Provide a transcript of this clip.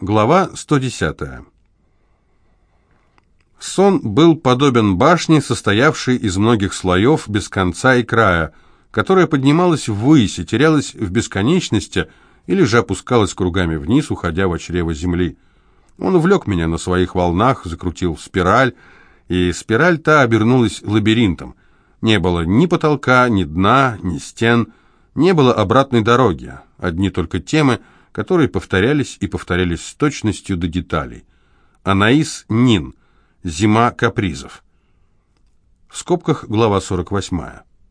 Глава 110. Сон был подобен башне, состоявшей из многих слоев без конца и края, которая поднималась ввысь и терялась в бесконечности или же опускалась кругами вниз, уходя в чрево земли. Он увлек меня на своих волнах, закрутил спираль, и спираль та обернулась лабиринтом. Не было ни потолка, ни дна, ни стен, не было обратной дороги, одни только темы — которые повторялись и повторялись с точностью до деталей. Анаис Нин. Зима капризов. В скобках глава 48.